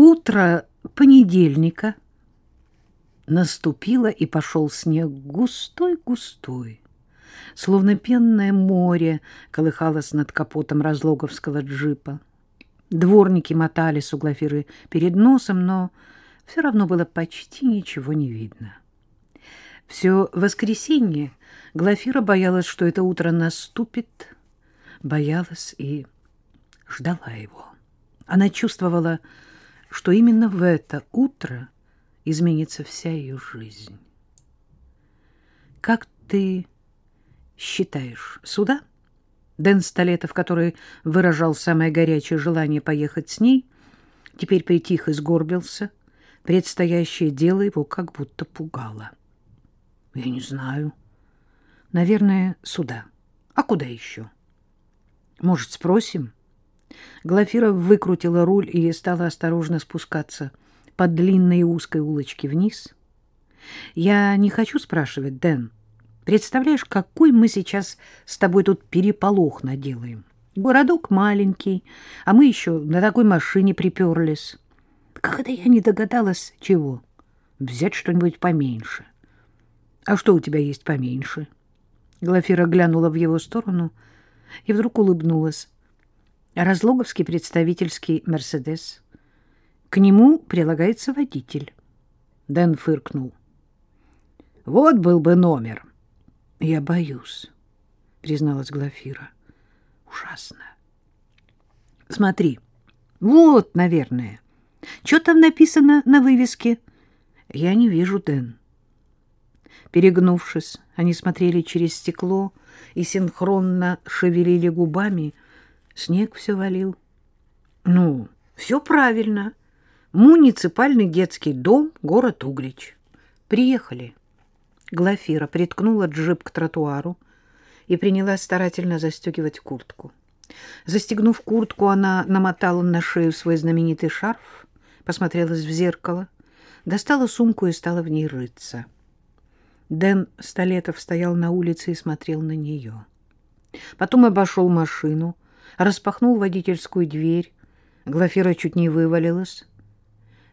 Утро понедельника наступило, и пошел снег густой-густой, словно пенное море колыхалось над капотом разлоговского джипа. Дворники мотались у Глафиры перед носом, но все равно было почти ничего не видно. Все воскресенье Глафира боялась, что это утро наступит, боялась и ждала его. Она чувствовала, что именно в это утро изменится вся ее жизнь. «Как ты считаешь, суда?» Дэн Столетов, который выражал самое горячее желание поехать с ней, теперь притих и сгорбился. Предстоящее дело его как будто пугало. «Я не знаю. Наверное, сюда. А куда еще?» «Может, спросим?» Глафира выкрутила руль и стала осторожно спускаться по длинной узкой улочке вниз. «Я не хочу спрашивать, Дэн. Представляешь, какой мы сейчас с тобой тут переполох наделаем? Городок маленький, а мы еще на такой машине приперлись. Как это я не догадалась, чего? Взять что-нибудь поменьше. А что у тебя есть поменьше?» Глафира глянула в его сторону и вдруг улыбнулась. Разлоговский представительский «Мерседес». К нему прилагается водитель. Дэн фыркнул. «Вот был бы номер». «Я боюсь», — призналась Глафира. «Ужасно». «Смотри, вот, наверное. Что там написано на вывеске?» «Я не вижу, Дэн». Перегнувшись, они смотрели через стекло и синхронно шевелили губами — Снег все валил. Ну, все правильно. Муниципальный детский дом, город Углич. Приехали. Глафира приткнула джип к тротуару и принялась старательно застегивать куртку. Застегнув куртку, она намотала на шею свой знаменитый шарф, посмотрелась в зеркало, достала сумку и стала в ней рыться. Дэн Столетов стоял на улице и смотрел на нее. Потом обошел машину, распахнул водительскую дверь. Глафира чуть не вывалилась.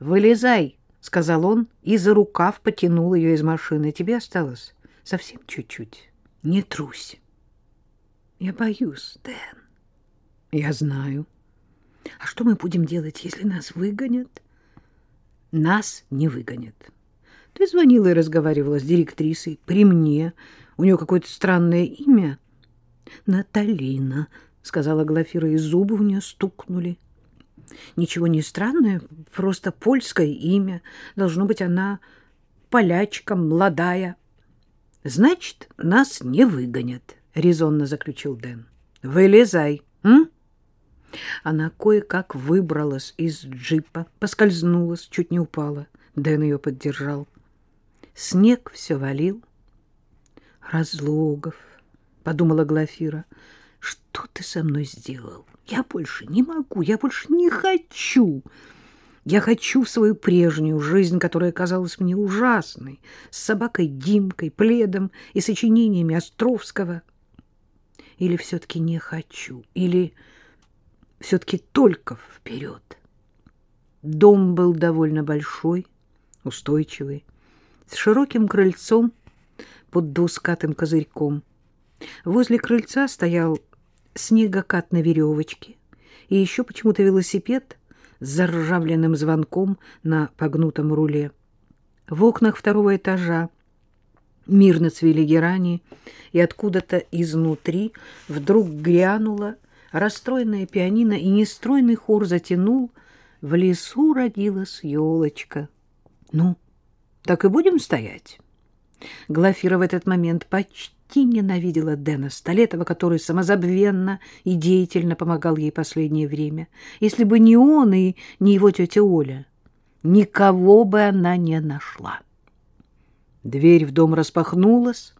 «Вылезай!» — сказал он и за рукав потянул ее из машины. «Тебе осталось совсем чуть-чуть. Не трусь». «Я боюсь, Дэн». «Я знаю». «А что мы будем делать, если нас выгонят?» «Нас не выгонят». «Ты звонила и разговаривала с директрисой при мне. У нее какое-то странное имя». «Наталина», сказала Глафира, и зубы у нее стукнули. Ничего не странное, просто польское имя. Должно быть, она полячка, молодая. Значит, нас не выгонят, резонно заключил Дэн. Вылезай, м? Она кое-как выбралась из джипа, поскользнулась, чуть не упала. Дэн ее поддержал. Снег все валил. Разлогов, подумала Глафира, — что ты со мной сделал? Я больше не могу, я больше не хочу. Я хочу в свою прежнюю жизнь, которая казалась мне ужасной, с собакой Димкой, пледом и сочинениями Островского. Или все-таки не хочу, или все-таки только вперед. Дом был довольно большой, устойчивый, с широким крыльцом под двускатым козырьком. Возле крыльца стоял снегокат на веревочке и еще почему-то велосипед с заржавленным звонком на погнутом руле. В окнах второго этажа мирно цвели герани, и откуда-то изнутри вдруг грянула расстроенная пианино, и нестройный хор затянул «В лесу родилась елочка». «Ну, так и будем стоять?» Глафира в этот момент почти почти ненавидела Дэна Столетова, который самозабвенно и деятельно помогал ей последнее время. Если бы не он и не его тетя Оля, никого бы она не нашла. Дверь в дом распахнулась.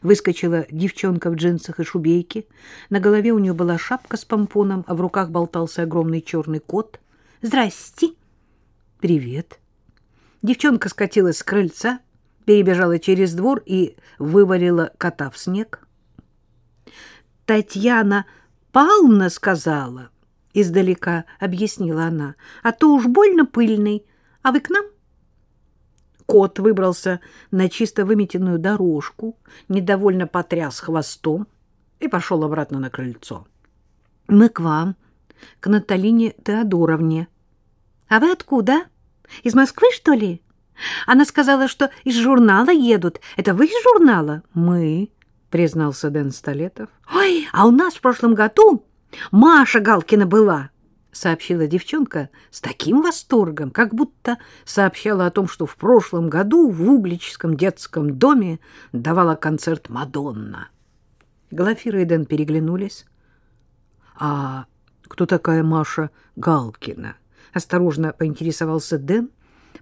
Выскочила девчонка в джинсах и шубейке. На голове у нее была шапка с помпоном, а в руках болтался огромный черный кот. «Здрасте!» «Привет!» Девчонка скатилась с крыльца, перебежала через двор и вывалила кота в снег. Татьяна Павловна сказала, издалека объяснила она, а то уж больно пыльный. А вы к нам? Кот выбрался на чисто выметенную дорожку, недовольно потряс хвостом и пошел обратно на крыльцо. Мы к вам, к Наталине Теодоровне. А вы откуда? Из Москвы, что ли? Она сказала, что из журнала едут. Это вы из журнала? Мы, признался Дэн Столетов. Ой, а у нас в прошлом году Маша Галкина была, сообщила девчонка с таким восторгом, как будто сообщала о том, что в прошлом году в Угличском детском доме давала концерт Мадонна. Глафира и Дэн переглянулись. А кто такая Маша Галкина? Осторожно поинтересовался Дэн,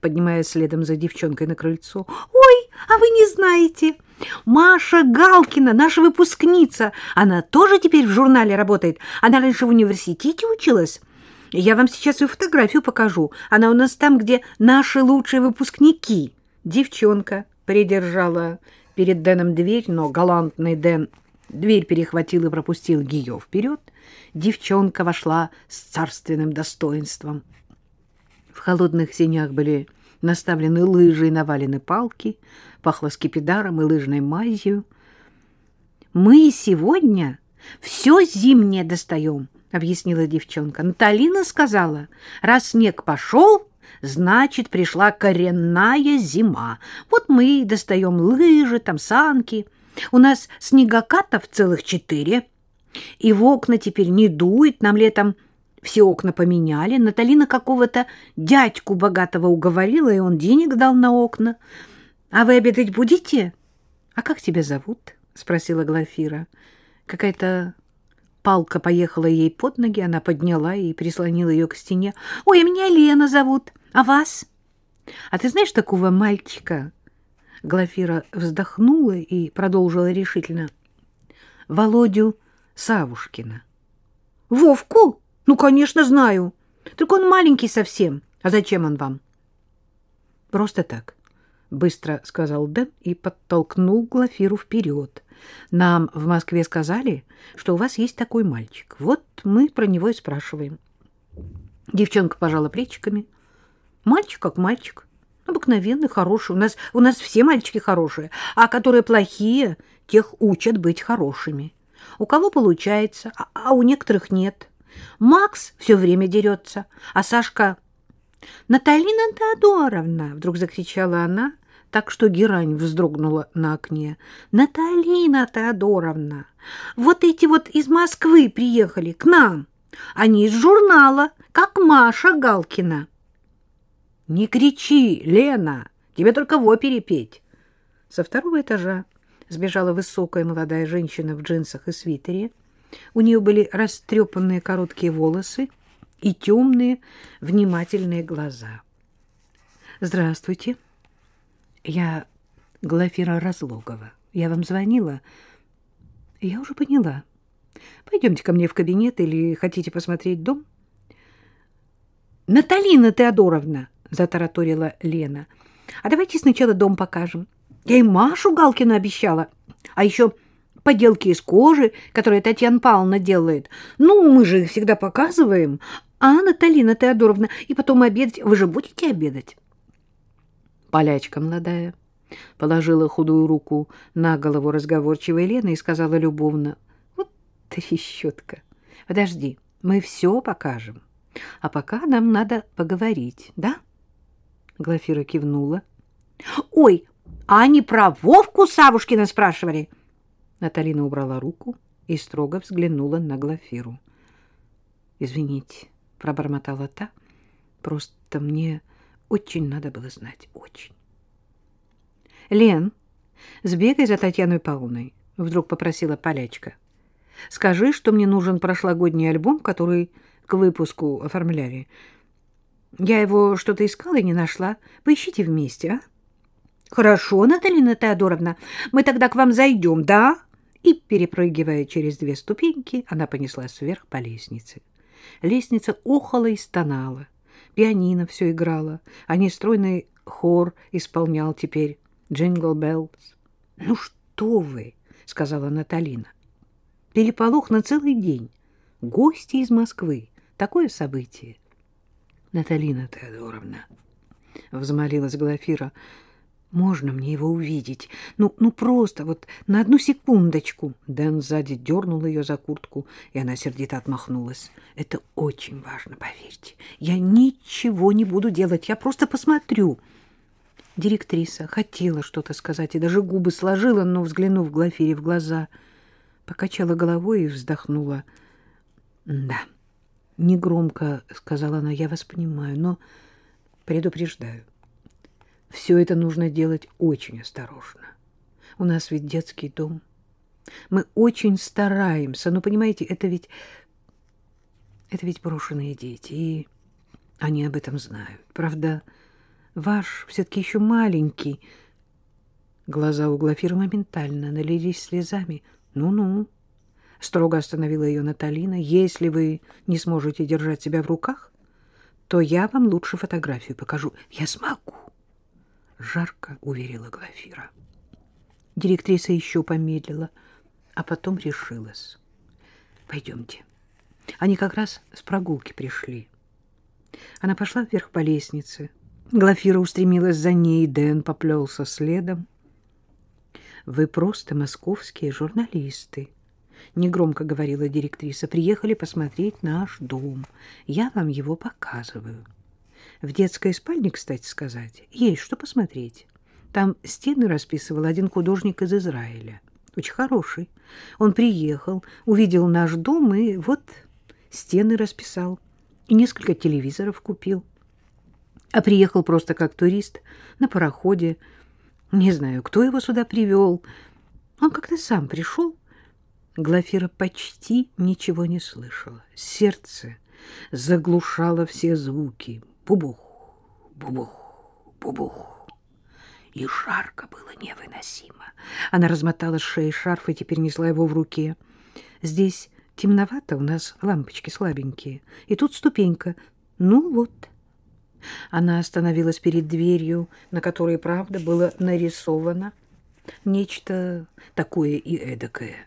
поднимаясь следом за девчонкой на крыльцо. «Ой, а вы не знаете! Маша Галкина, наша выпускница, она тоже теперь в журнале работает. Она раньше в университете училась. Я вам сейчас ее фотографию покажу. Она у нас там, где наши лучшие выпускники». Девчонка придержала перед Дэном дверь, но галантный Дэн дверь перехватил и пропустил ее вперед. Девчонка вошла с царственным достоинством. В холодных сенях были наставлены лыжи и навалены палки, пахло скипидаром и лыжной мазью. «Мы сегодня все зимнее достаем», — объяснила девчонка. «Наталина сказала, раз снег пошел, значит, пришла коренная зима. Вот мы и достаем лыжи, там санки. У нас снегокатов целых четыре, и в окна теперь не дует, нам летом все окна поменяли. Наталина какого-то дядьку богатого уговорила, и он денег дал на окна. А вы обедать будете? А как тебя зовут? спросила Глафира. Какая-то палка поехала ей под ноги, она подняла и прислонила ее к стене. Ой, а меня Лена зовут. А вас? А ты знаешь такого мальчика? Глафира вздохнула и продолжила решительно. Володю Савушкина. Вовку? Ну, конечно, знаю. Только он маленький совсем. А зачем он вам? Просто так, быстро сказал Дэн и подтолкнул Глафиру вперед. Нам в Москве сказали, что у вас есть такой мальчик. Вот мы про него и спрашиваем. Девчонка пожала плечиками. Мальчик как мальчик. Обыкновенный, хороший. У нас, у нас все мальчики хорошие, а которые плохие, тех учат быть хорошими. У кого получается, а, а у некоторых нет. Макс все время дерется, а Сашка... «Наталина Теодоровна!» — вдруг закричала она, так что герань вздрогнула на окне. «Наталина Теодоровна! Вот эти вот из Москвы приехали к нам. Они из журнала, как Маша Галкина». «Не кричи, Лена! Тебе только в опере петь!» Со второго этажа сбежала высокая молодая женщина в джинсах и свитере. У нее были растрепанные короткие волосы и темные внимательные глаза. «Здравствуйте. Я Глафира Разлогова. Я вам звонила. Я уже поняла. Пойдемте ко мне в кабинет или хотите посмотреть дом?» «Наталина Теодоровна!» — затараторила Лена. «А давайте сначала дом покажем. Я и Машу Галкину обещала. А еще поделки из кожи, которые Татьяна Павловна делает. Ну, мы же их всегда показываем. А, Наталина Теодоровна, и потом обедать. Вы же будете обедать? Полячка молодая положила худую руку на голову разговорчивой Лены и сказала любовно. Вот трещотка. Подожди, мы все покажем. А пока нам надо поговорить, да? Глафира кивнула. Ой, а они про Вовку Савушкина спрашивали? — Наталина убрала руку и строго взглянула на Глафиру. «Извините», — пробормотала та, — «просто мне очень надо было знать, очень». «Лен, сбегай за Татьяной Павловной», — вдруг попросила Полячка. «Скажи, что мне нужен прошлогодний альбом, который к выпуску оформляли. Я его что-то искала и не нашла. Поищите вместе, а?» «Хорошо, Наталья Теодоровна, мы тогда к вам зайдем, да?» И, перепрыгивая через две ступеньки, она понеслась вверх по лестнице. Лестница охала и стонала. Пианино все играло, а нестройный хор исполнял теперь «Jingle Bells». «Ну что вы!» — сказала Наталина. «Переполох на целый день. Гости из Москвы. такое событие. Наталина Теодоровна, — взмолилась Глафира, — можно мне его увидеть? Ну, ну просто вот на одну секундочку. Дэн сзади дернул ее за куртку, и она сердито отмахнулась. Это очень важно, поверьте. Я ничего не буду делать, я просто посмотрю. Директриса хотела что-то сказать и даже губы сложила, но, взглянув Глафире в глаза, покачала головой и вздохнула. «Да, негромко, — сказала она, — я вас понимаю, но предупреждаю. Все это нужно делать очень осторожно. У нас ведь детский дом. Мы очень стараемся, но, понимаете, это ведь... Это ведь брошенные дети, и они об этом знают. Правда, ваш все-таки еще маленький. Глаза у Глафира моментально налились слезами. Ну-ну, строго остановила ее Наталина. Если вы не сможете держать себя в руках, то я вам лучше фотографию покажу. Я смогу жарко уверила Глафира. Директриса еще помедлила, а потом решилась. Пойдемте. Они как раз с прогулки пришли. Она пошла вверх по лестнице. Глафира устремилась за ней, Дэн поплелся следом. «Вы просто московские журналисты», — негромко говорила директриса. «Приехали посмотреть наш дом. Я вам его показываю». В детской спальне, кстати сказать, есть что посмотреть. Там стены расписывал один художник из Израиля. Очень хороший. Он приехал, увидел наш дом и вот стены расписал. И несколько телевизоров купил. А приехал просто как турист на пароходе. Не знаю, кто его сюда привел. Он как-то сам пришел. Глафира почти ничего не слышала. Сердце заглушало все звуки. Бубух, бубух, бубух. И жарко было невыносимо. Она размотала с шеи шарф и теперь несла его в руке. Здесь темновато, у нас лампочки слабенькие. И тут ступенька. Ну вот. Она остановилась перед дверью, на которой, правда, было нарисовано нечто такое и эдакое.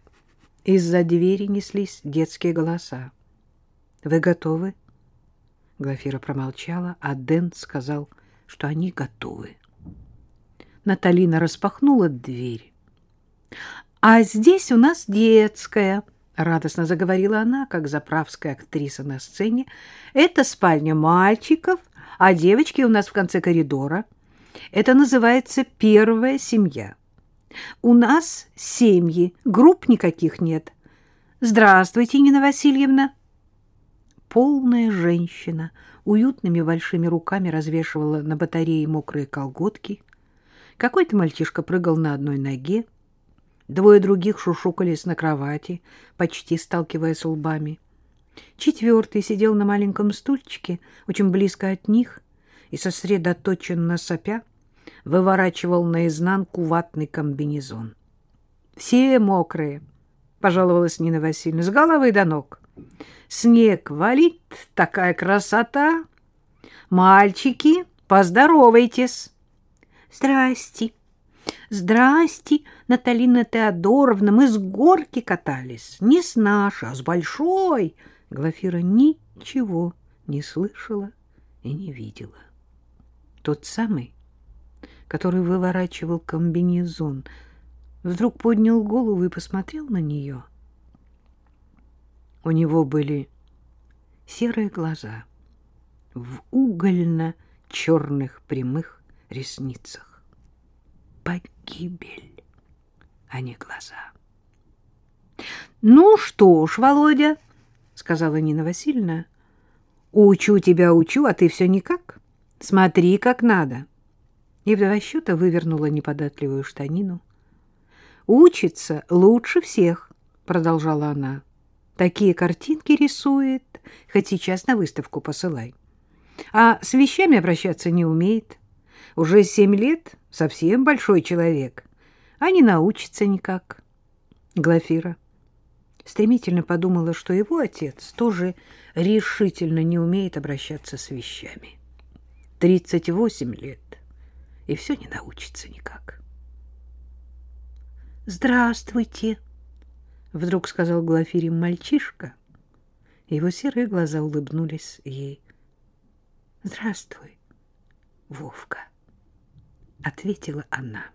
Из-за двери неслись детские голоса. «Вы готовы?» Глафира промолчала, а Дэн сказал, что они готовы. Наталина распахнула дверь. «А здесь у нас детская», — радостно заговорила она, как заправская актриса на сцене. «Это спальня мальчиков, а девочки у нас в конце коридора. Это называется первая семья. У нас семьи, групп никаких нет. Здравствуйте, Нина Васильевна» полная женщина уютными большими руками развешивала на батарее мокрые колготки. Какой-то мальчишка прыгал на одной ноге. Двое других шушукались на кровати, почти сталкиваясь лбами. Четвертый сидел на маленьком стульчике, очень близко от них, и сосредоточенно сопя выворачивал наизнанку ватный комбинезон. — Все мокрые, — пожаловалась Нина Васильевна, — с головы до ног. Снег валит, такая красота. Мальчики, поздоровайтесь. Здрасте. Здрасте, Наталина Теодоровна, мы с горки катались. Не с нашей, а с большой. Глафира ничего не слышала и не видела. Тот самый, который выворачивал комбинезон, вдруг поднял голову и посмотрел на нее — у него были серые глаза в угольно-черных прямых ресницах. Погибель, а не глаза. — Ну что ж, Володя, — сказала Нина Васильевна, — учу тебя, учу, а ты все никак. Смотри, как надо. И в два счета вывернула неподатливую штанину. — Учится лучше всех, — продолжала она. — Такие картинки рисует, хоть сейчас на выставку посылай. А с вещами обращаться не умеет. Уже семь лет совсем большой человек, а не научится никак. Глафира стремительно подумала, что его отец тоже решительно не умеет обращаться с вещами. Тридцать восемь лет, и все не научится никак. «Здравствуйте!» Вдруг сказал Глафире мальчишка Его серые глаза улыбнулись ей. «Здравствуй, Вовка», — ответила она.